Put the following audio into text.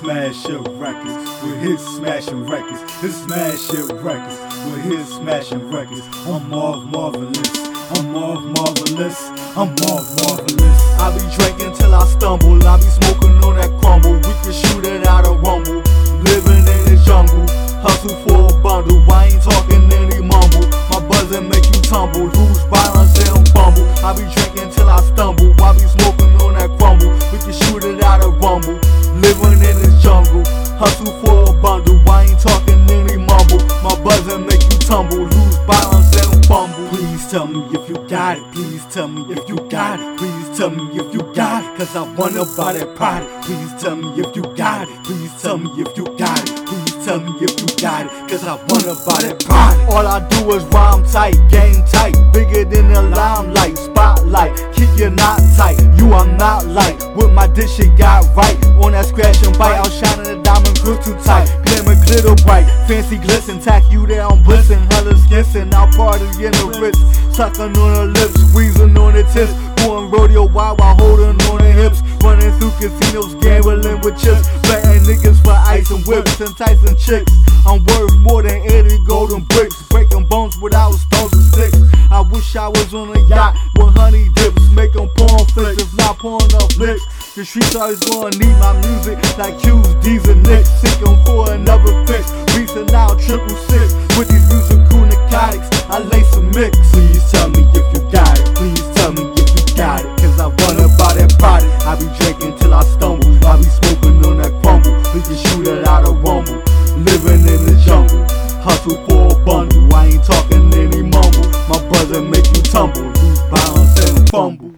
Smash Hit Records with his smashing records. His Smash Records with his smashing records. I'm Marv Marvelous. I'm Marv Marvelous. I'm Marv Marvelous. I be drinking till I stumble. I be smoking hustle for a bundle. I ain't talking any mumble. My buzzing make you tumble, lose balance and fumble. Please tell me if you got it. Please tell me if you got it. Please tell me if you got it. Cause I wanna buy that product. Please tell me if you got it. Please tell me if you got it. Please tell me if you got it. Cause I wanna buy that product. All I do is rhyme tight, game tight. Bigger than the limelight, spotlight. Keep you not tight. You are not light. With my dish, it got right. On that scratch and bite, outshining the diamond crystal Fancy glisten, tack you down, blitzing. Hella skissing, I'll party in the wrist. Sucking on the lips, squeezing on the tips. Going rodeo wild while holding on the hips. Running through casinos, gambling with chips. Betting niggas for ice and whips, enticing chicks. I'm worth more than 80 golden bricks. Breaking bones without stones and sticks. I wish I was on a yacht with honey dips. Making porn flicks, if not porn lick. The streets always gonna need my music like Q's, D's, and Nicks. Seeking for another fix. Reason out triple six with these musical narcotics. I lay some mix. Please tell me if you got it. Please tell me if you got it. Cause I wanna buy that product. I be drinking till I stumble. I be smoking on that crumble. We can shoot it out of rumble. Living in the jungle. Hustle for a bundle. I ain't talking any mumble. My brother make you tumble. Lose balance and fumble.